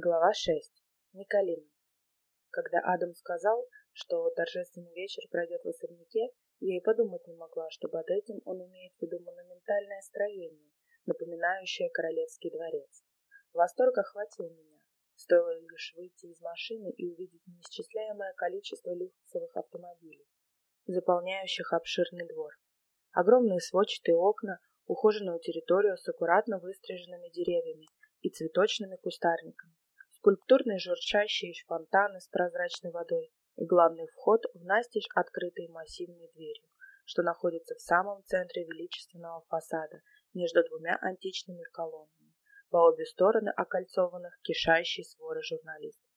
Глава 6. Николина. Когда Адам сказал, что торжественный вечер пройдет в особняке, я и подумать не могла, что под этим он имеет в виду монументальное строение, напоминающее королевский дворец. Восторг охватил меня. Стоило лишь выйти из машины и увидеть неисчисляемое количество люксовых автомобилей, заполняющих обширный двор. Огромные сводчатые окна, ухоженную территорию с аккуратно выстриженными деревьями и цветочными кустарниками, скульптурные журчащие фонтаны с прозрачной водой и главный вход в настежь открытой массивной дверью, что находится в самом центре величественного фасада между двумя античными колоннами, по обе стороны окольцованных кишащей своры журналистов.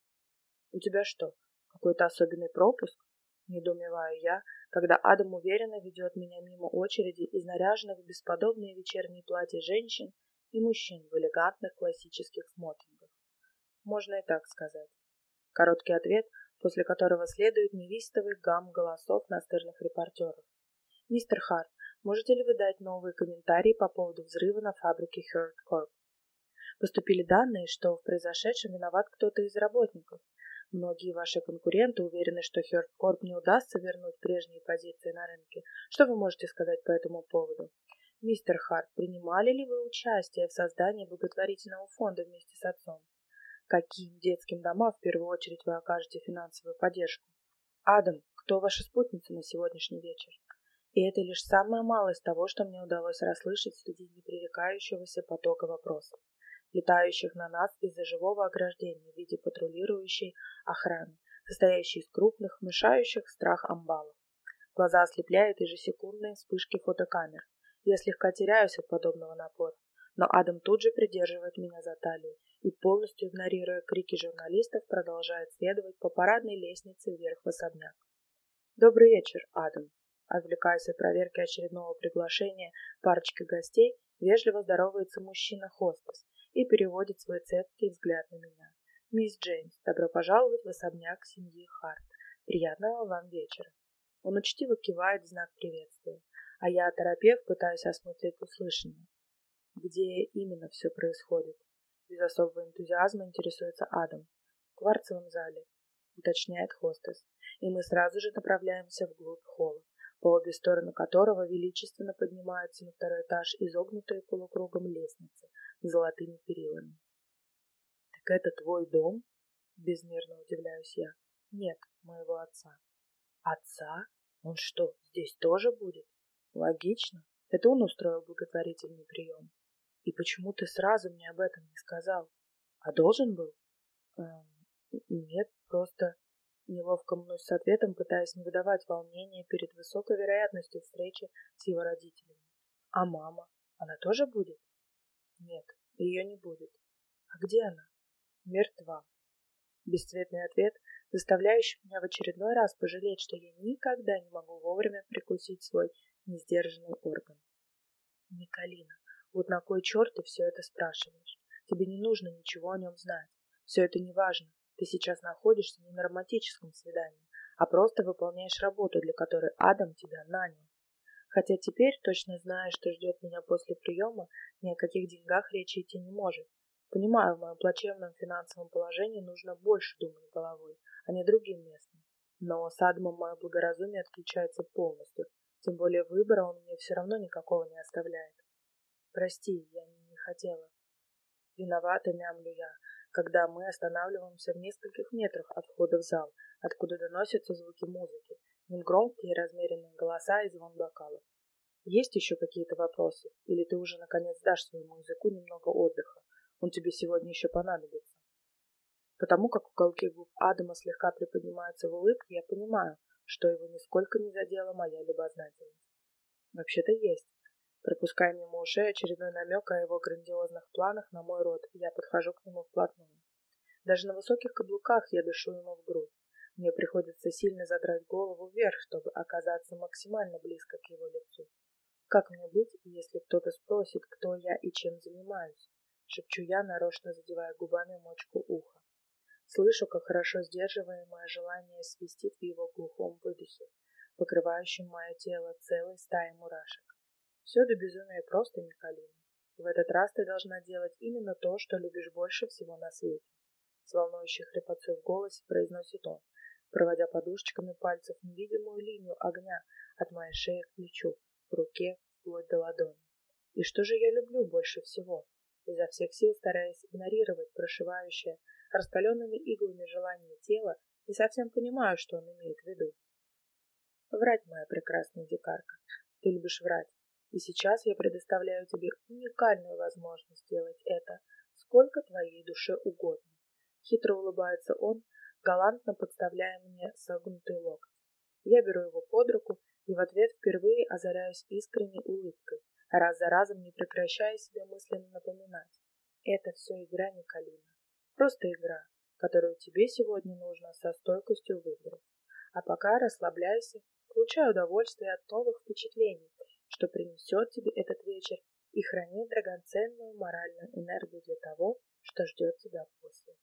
«У тебя что, какой-то особенный пропуск?» — недоумеваю я, когда Адам уверенно ведет меня мимо очереди из наряженных в бесподобные вечерние платья женщин и мужчин в элегантных классических смокингах. Можно и так сказать. Короткий ответ, после которого следует невистовый гам голосов настырных репортеров. «Мистер Харт, можете ли вы дать новые комментарии по поводу взрыва на фабрике Hurt Corp?» Поступили данные, что в произошедшем виноват кто-то из работников. Многие ваши конкуренты уверены, что Hurt Corp не удастся вернуть прежние позиции на рынке. Что вы можете сказать по этому поводу? Мистер Харт, принимали ли вы участие в создании благотворительного фонда вместе с отцом? Каким детским домам в первую очередь вы окажете финансовую поддержку? Адам, кто ваша спутница на сегодняшний вечер? И это лишь самая малость того, что мне удалось расслышать среди непререкающегося потока вопросов, летающих на нас из-за живого ограждения в виде патрулирующей охраны, состоящей из крупных, мешающих страх амбалов. Глаза ослепляют ежесекундные вспышки фотокамер, я слегка теряюсь от подобного напора, но Адам тут же придерживает меня за талию и, полностью игнорируя крики журналистов, продолжает следовать по парадной лестнице вверх в особняк. «Добрый вечер, Адам!» Отвлекаясь от проверки очередного приглашения парочки гостей, вежливо здоровается мужчина-хостес и переводит свой цепкий взгляд на меня. «Мисс Джеймс, добро пожаловать в особняк семьи Харт. Приятного вам вечера!» Он учтиво кивает в знак приветствия а я, оторопев, пытаюсь осмыслить услышанное. Где именно все происходит? Без особого энтузиазма интересуется Адам. В кварцевом зале, уточняет хостес, и мы сразу же направляемся вглубь холла, по обе стороны которого величественно поднимаются на второй этаж изогнутые полукругом лестницы с золотыми перилами. «Так это твой дом?» — безмерно удивляюсь я. «Нет, моего отца». «Отца? Он что, здесь тоже будет?» Логично. Это он устроил благотворительный прием. И почему ты сразу мне об этом не сказал? А должен был? Эм, нет, просто неловко мнусь с ответом, пытаясь не выдавать волнения перед высокой вероятностью встречи с его родителями. А мама? Она тоже будет? Нет, ее не будет. А где она? Мертва. Бесцветный ответ, заставляющий меня в очередной раз пожалеть, что я никогда не могу вовремя прикусить свой несдержанный орган. Николина, вот на кой черт ты все это спрашиваешь? Тебе не нужно ничего о нем знать. Все это не важно. Ты сейчас находишься не на романтическом свидании, а просто выполняешь работу, для которой Адам тебя нанял. Хотя теперь, точно зная, что ждет меня после приема, ни о каких деньгах речи идти не может. Понимаю, в моем плачевном финансовом положении нужно больше думать головой, а не другим местом. Но с Адамом мое благоразумие отключается полностью, тем более выбора он мне все равно никакого не оставляет. Прости, я не хотела. Виновата мямлю я, когда мы останавливаемся в нескольких метрах от входа в зал, откуда доносятся звуки музыки, негромкие размеренные голоса и звон бокалов. Есть еще какие-то вопросы? Или ты уже наконец дашь своему языку немного отдыха? Он тебе сегодня еще понадобится. Потому как уголки губ Адама слегка приподнимаются в улыбке, я понимаю, что его нисколько не задела моя любознательность. Вообще-то есть. Пропуская мимо ушей очередной намек о его грандиозных планах на мой род, я подхожу к нему вплотную. Даже на высоких каблуках я дышу ему в грудь. Мне приходится сильно задрать голову вверх, чтобы оказаться максимально близко к его лицу. Как мне быть, если кто-то спросит, кто я и чем занимаюсь? Шепчу я, нарочно задевая губами мочку уха. Слышу, как хорошо сдерживаемое желание свистит в его глухом выдохе, покрывающем мое тело целой стаей мурашек. Все до безумия просто, Николина. В этот раз ты должна делать именно то, что любишь больше всего на свете. с волнующей хрипотцой в голосе произносит он, проводя подушечками пальцев невидимую линию огня от моей шеи к плечу, к руке, вплоть до ладони. И что же я люблю больше всего? Изо всех сил стараясь игнорировать прошивающее раскаленными иглами желание тела, не совсем понимаю, что он имеет в виду. Врать, моя прекрасная дикарка. Ты любишь врать. И сейчас я предоставляю тебе уникальную возможность сделать это, сколько твоей душе угодно. Хитро улыбается он, галантно подставляя мне согнутый локоть. Я беру его под руку и в ответ впервые озаряюсь искренней улыбкой, раз за разом не прекращая себе мысленно напоминать. Это все игра, Николина. Просто игра, которую тебе сегодня нужно со стойкостью выиграть. А пока расслабляйся, получай удовольствие от новых впечатлений, что принесет тебе этот вечер, и храни драгоценную моральную энергию для того, что ждет тебя после.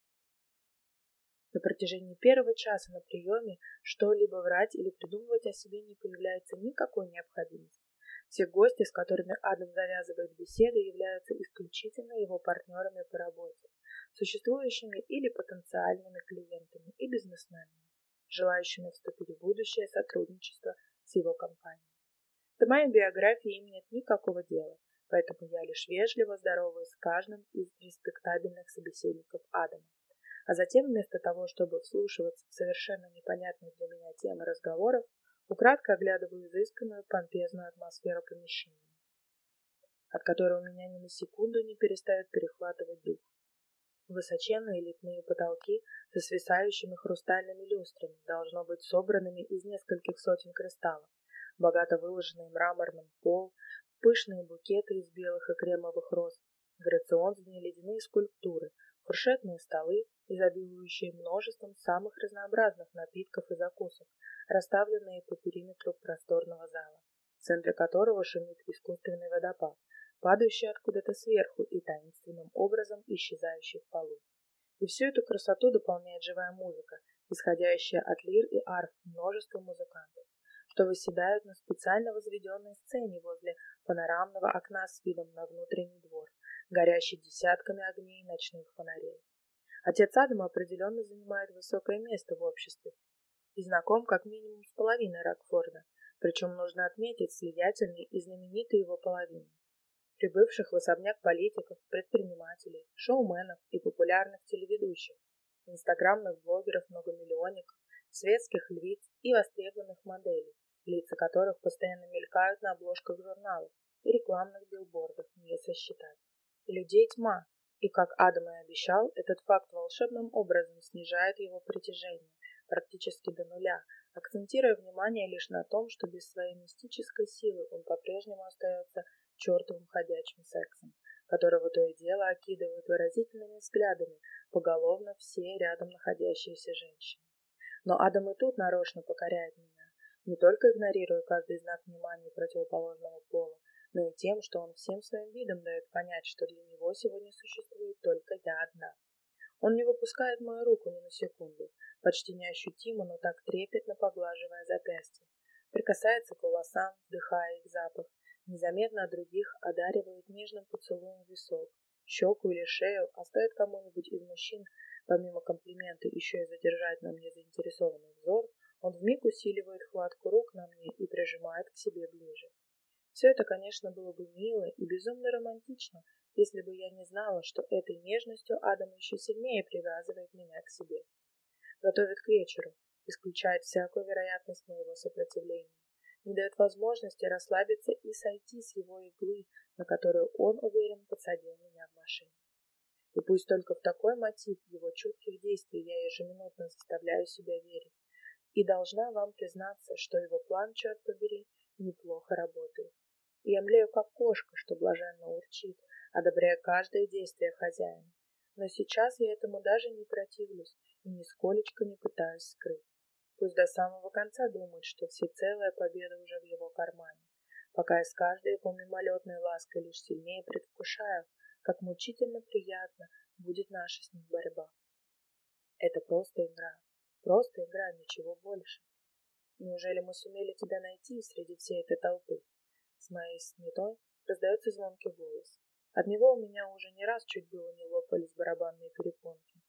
На протяжении первого часа на приеме что-либо врать или придумывать о себе не появляется никакой необходимости. Все гости, с которыми Адам завязывает беседы, являются исключительно его партнерами по работе, существующими или потенциальными клиентами и бизнесменами, желающими вступить в будущее сотрудничество с его компанией. Моей биографии им нет никакого дела, поэтому я лишь вежливо здороваюсь с каждым из респектабельных собеседников Адама а затем вместо того, чтобы вслушиваться в совершенно непонятные для меня темы разговоров, украдко оглядываю изысканную помпезную атмосферу помещения, от которой у меня ни на секунду не перестает перехватывать дух. Высоченные литные потолки со свисающими хрустальными люстрами должно быть собранными из нескольких сотен кристаллов, богато выложенный мраморным пол, пышные букеты из белых и кремовых роз, грациозные ледяные скульптуры, фуршетные столы, изобилующие множеством самых разнообразных напитков и закусок, расставленные по периметру просторного зала, в центре которого шумит искусственный водопад, падающий откуда-то сверху и таинственным образом исчезающий в полу. И всю эту красоту дополняет живая музыка, исходящая от лир и арф множества музыкантов, что выседают на специально возведенной сцене возле панорамного окна с видом на внутренний двор, горящий десятками огней ночных фонарей. Отец Адама определенно занимает высокое место в обществе и знаком как минимум с половиной Рокфорда, причем нужно отметить слиятельный и знаменитый его половину. Прибывших в особняк политиков, предпринимателей, шоуменов и популярных телеведущих, инстаграмных блогеров, многомиллионников, светских львиц и востребованных моделей, лица которых постоянно мелькают на обложках журналов и рекламных билбордах, не сосчитать. Людей тьма, и, как Адам и обещал, этот факт волшебным образом снижает его притяжение практически до нуля, акцентируя внимание лишь на том, что без своей мистической силы он по-прежнему остается чертовым ходячим сексом, которого то и дело окидывают выразительными взглядами поголовно все рядом находящиеся женщины. Но Адам и тут нарочно покоряет меня, не только игнорируя каждый знак внимания противоположного пола, но и тем, что он всем своим видом дает понять, что для него сегодня существует только я одна. Он не выпускает мою руку ни на секунду, почти неощутимо, но так трепетно поглаживая запястье. Прикасается к волосам, вдыхая их запах, незаметно от других одаривает нежным поцелуем висок, щеку или шею, а стоит кому-нибудь из мужчин, помимо комплимента, еще и задержать на мне заинтересованный взор, он вмиг усиливает хватку рук на мне и прижимает к себе ближе. Все это, конечно, было бы мило и безумно романтично, если бы я не знала, что этой нежностью Адам еще сильнее привязывает меня к себе. Готовит к вечеру, исключает всякую вероятность моего сопротивления, не дает возможности расслабиться и сойти с его иглы, на которую он, уверен, подсадил меня в машине. И пусть только в такой мотив его чутких действий я ежеминутно заставляю себя верить, и должна вам признаться, что его план, черт побери, неплохо работает. Я млею, как кошка, что блаженно урчит, одобряя каждое действие хозяина. Но сейчас я этому даже не противлюсь и нисколечко не пытаюсь скрыть. Пусть до самого конца думает, что всецелая победа уже в его кармане, пока я с каждой его мимолетной лаской лишь сильнее предвкушаю, как мучительно приятно будет наша с ним борьба. Это просто игра, просто игра, ничего больше. Неужели мы сумели тебя найти среди всей этой толпы? С моей сметой раздается звонкий голос. От него у меня уже не раз чуть было не лопались барабанные перепонки.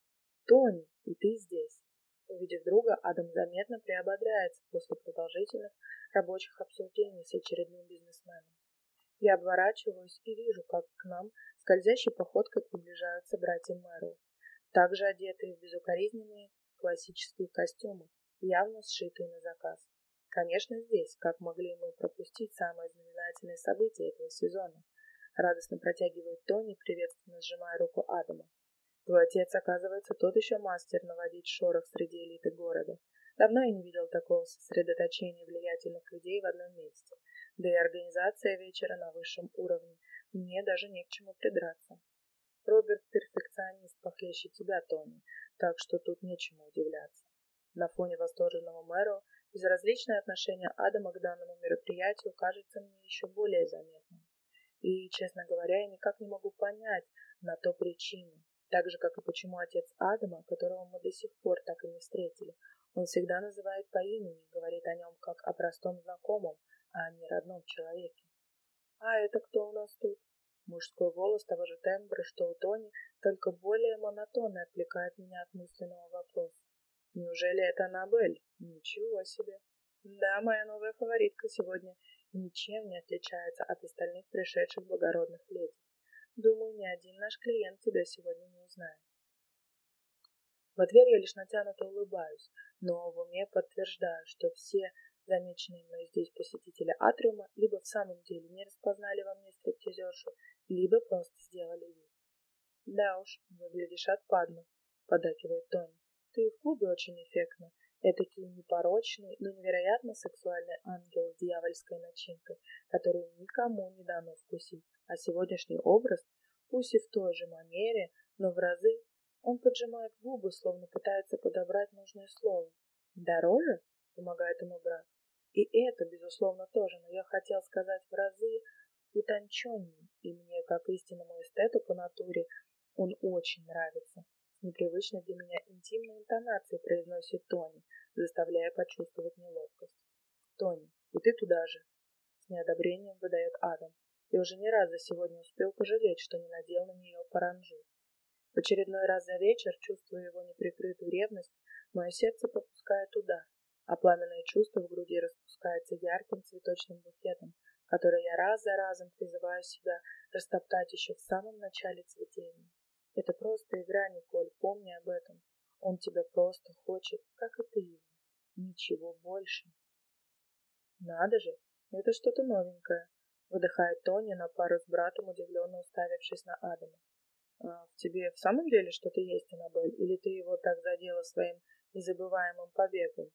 Тони, и ты здесь. Увидев друга, Адам заметно приободряется после продолжительных рабочих обсуждений с очередным бизнесменом. Я оборачиваюсь и вижу, как к нам скользящей походкой приближаются братья Мэру, также одетые в безукоризненные классические костюмы, явно сшитые на заказ. Конечно, здесь, как могли мы пропустить самое знаменательное событие этого сезона. Радостно протягивает Тони, приветственно сжимая руку Адама. Твой отец, оказывается, тот еще мастер наводить шорох среди элиты города. Давно я не видел такого сосредоточения влиятельных людей в одном месте. Да и организация вечера на высшем уровне. Мне даже не к чему придраться. Роберт перфекционист похлеще тебя, Тони, так что тут нечему удивляться. На фоне восторженного мэра безразличное отношение Адама к данному мероприятию кажется мне еще более заметным. И, честно говоря, я никак не могу понять на то причину. Так же, как и почему отец Адама, которого мы до сих пор так и не встретили, он всегда называет по имени, говорит о нем как о простом знакомом, а не родном человеке. «А это кто у нас тут?» Мужской голос того же тембра, что у Тони, только более монотонно отвлекает меня от мысленного вопроса. Неужели это Аннабель? Ничего себе. Да, моя новая фаворитка сегодня ничем не отличается от остальных пришедших благородных леди. Думаю, ни один наш клиент тебя сегодня не узнает. В ответ я лишь натянуто улыбаюсь, но в уме подтверждаю, что все замеченные мной здесь посетители Атриума либо в самом деле не распознали во мне стриптизершу, либо просто сделали вид. «Да уж, выглядишь отпадно», — подакивает Тони. «Ты и в клубе очень эффектно. Этакий непорочный, но невероятно сексуальный ангел с дьявольской начинкой, которую никому не дано вкусить. А сегодняшний образ, пусть и в той же манере, но в разы, он поджимает губы, словно пытается подобрать нужное слово. «Дороже?» — помогает ему брат. И это, безусловно, тоже, но я хотел сказать в разы утонченнее, и мне, как истинному эстету по натуре, он очень нравится. С непривычной для меня интимной интонацией произносит Тони, заставляя почувствовать неловкость. Тони, и ты туда же. С неодобрением выдает Адам. И уже не раз за сегодня успел пожалеть, что не надел на нее паранжу. В очередной раз за вечер, чувствуя его неприкрытую ревность, мое сердце попускает удар, а пламенное чувство в груди распускается ярким цветочным букетом, который я раз за разом призываю себя растоптать еще в самом начале цветения. Это просто игра, Николь, помни об этом. Он тебя просто хочет, как и ты его. Ничего больше. Надо же, это что-то новенькое, выдыхает Тони на пару с братом, удивленно уставившись на Адама. А в тебе в самом деле что-то есть, Аннабель, или ты его так задела своим незабываемым побегом?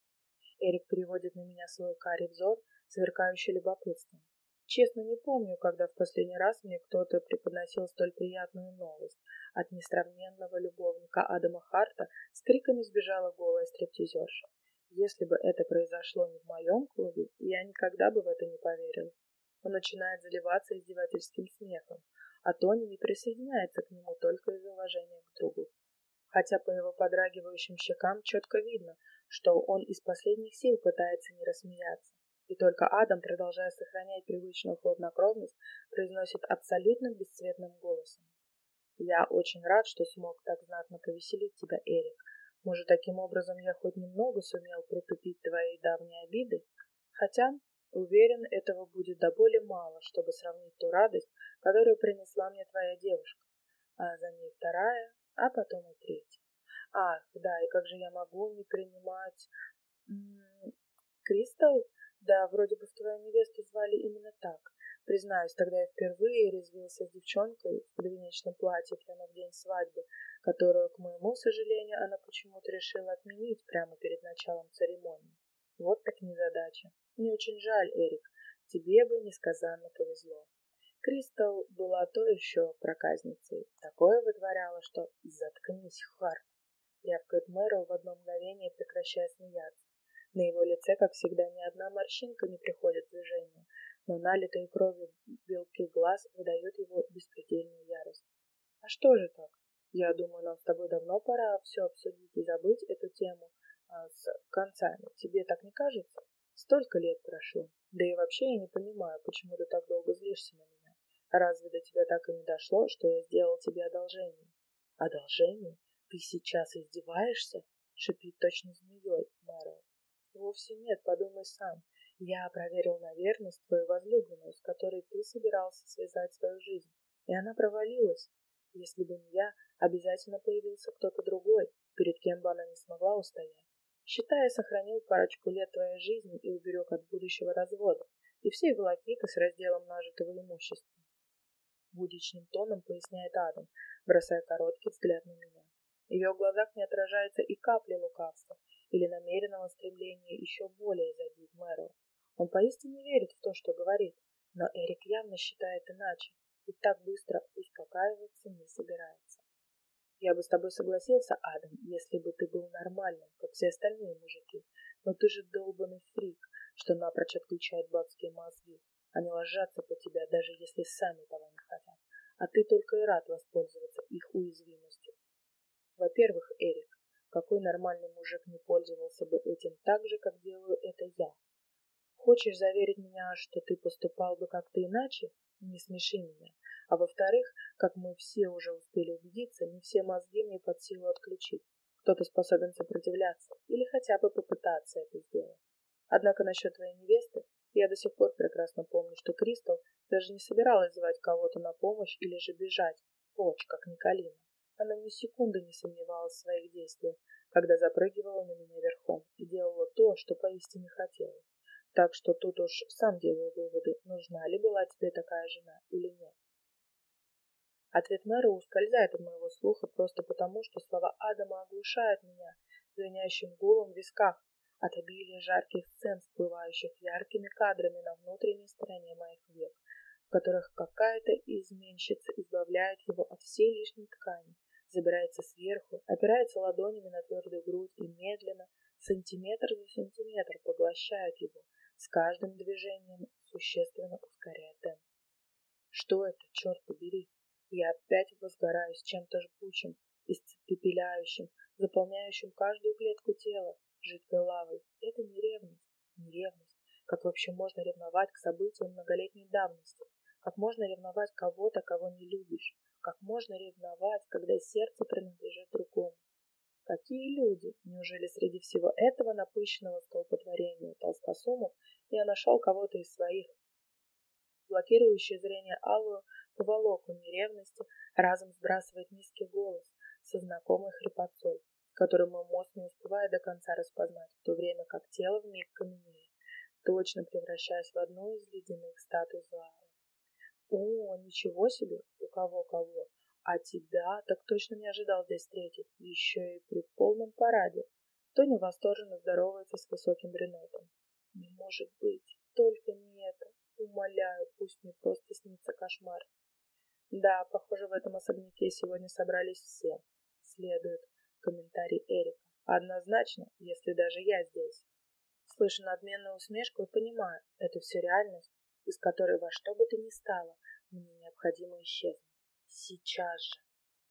Эрик переводит на меня свой карий взор, сверкающий любопытством. Честно не помню, когда в последний раз мне кто-то преподносил столь приятную новость. От несравненного любовника Адама Харта с криками сбежала голая стриптизерша. Если бы это произошло не в моем клубе, я никогда бы в это не поверил. Он начинает заливаться издевательским смехом, а Тони не присоединяется к нему только из уважения к другу. Хотя по его подрагивающим щекам четко видно, что он из последних сил пытается не рассмеяться. И только Адам, продолжая сохранять привычную хладнокровность, произносит абсолютно бесцветным голосом. «Я очень рад, что смог так знатно повеселить тебя, Эрик. Может, таким образом я хоть немного сумел притупить твои давние обиды? Хотя, уверен, этого будет до боли мало, чтобы сравнить ту радость, которую принесла мне твоя девушка, а за ней вторая, а потом и третья. Ах, да, и как же я могу не принимать... Кристалл? Да, вроде бы твою невесту звали именно так. Признаюсь, тогда я впервые резвился с девчонкой в подвенечном платье прямо в день свадьбы, которую, к моему сожалению, она почему-то решила отменить прямо перед началом церемонии. Вот так незадача. Мне очень жаль, Эрик. Тебе бы несказанно повезло. Кристал была то еще проказницей. Такое вытворяла, что «заткнись, Харт!» рявкает Мэрил в одно мгновение, прекращая смеяться. На его лице, как всегда, ни одна морщинка не приходит в движение, но налитые кровью белки глаз выдают его беспредельную ярость. А что же так? Я думаю, нам с тобой давно пора все обсудить и забыть эту тему с концами. Тебе так не кажется? Столько лет прошло. Да и вообще я не понимаю, почему ты так долго злишься на меня. Разве до тебя так и не дошло, что я сделал тебе одолжение? Одолжение? Ты сейчас издеваешься? Шипит точно змеей Мэрил. Вовсе нет, подумай сам. Я проверил на верность твою возлюбленную, с которой ты собирался связать свою жизнь, и она провалилась. Если бы не я, обязательно появился кто-то другой, перед кем бы она не смогла устоять. Считая, сохранил парочку лет твоей жизни и уберег от будущего развода и всей волокиты с разделом нажитого имущества. Будичным тоном поясняет Адам, бросая короткий взгляд на меня. В ее глазах не отражается и капли лукавства или намеренного стремления еще более задеть Мэрил. Он поистине верит в то, что говорит, но Эрик явно считает иначе и так быстро успокаиваться не собирается. Я бы с тобой согласился, Адам, если бы ты был нормальным, как все остальные мужики. Но ты же долбанный фрик, что напрочь отключает бабские мозги. Они ложатся по тебя, даже если сами того не хотят. А ты только и рад воспользоваться их уязвимостью. Во-первых, Эрик, какой нормальный мужик не пользовался бы этим так же, как делаю это я? Хочешь заверить меня, что ты поступал бы как-то иначе? Не смеши меня. А во-вторых, как мы все уже успели убедиться, не все мозги мне под силу отключить. Кто-то способен сопротивляться или хотя бы попытаться это сделать. Однако насчет твоей невесты я до сих пор прекрасно помню, что Кристал даже не собиралась звать кого-то на помощь или же бежать, прочь, как Николина. Она ни секунды не сомневалась в своих действиях, когда запрыгивала на меня верхом и делала то, что поистине хотела. Так что тут уж сам делаю выводы, нужна ли была тебе такая жена или нет. Ответ мэра ускользает от моего слуха просто потому, что слова Адама оглушают меня звенящим гулом в висках от обилия жарких сцен, всплывающих яркими кадрами на внутренней стороне моих век, в которых какая-то изменщица избавляет его от всей лишней ткани, забирается сверху, опирается ладонями на твердую грудь и медленно, сантиметр за сантиметр поглощает его, с каждым движением существенно ускоряя темп. Что это, черт побери? Я опять возгораюсь чем-то жгучим, испепеляющим, заполняющим каждую клетку тела, жидкой лавой. Это не ревность, не ревность. Как вообще можно ревновать к событиям многолетней давности? Как можно ревновать кого-то, кого не любишь? Как можно ревновать, когда сердце принадлежит другому? Какие люди? Неужели среди всего этого напыщенного столпотворения толстосумов я нашел кого-то из своих? Блокирующее зрение алую поволоку неревности разом сбрасывает низкий голос со знакомой хрипотцой, который мой мозг не успевает до конца распознать, в то время как тело вмиг каменеет, точно превращаясь в одну из ледяных статуй зла. О, ничего себе, у кого-кого, а тебя так точно не ожидал здесь встретить, еще и при полном параде. Тони восторженно здоровается с высоким брюнетом. Не может быть, только не это. Умоляю, пусть мне просто снится кошмар. Да, похоже, в этом особняке сегодня собрались все. Следует комментарий Эрика. Однозначно, если даже я здесь. Слышу надменную усмешку и понимаю, это все реальность, из которой во что бы то ни стало, мне необходимо исчезнуть. Сейчас же.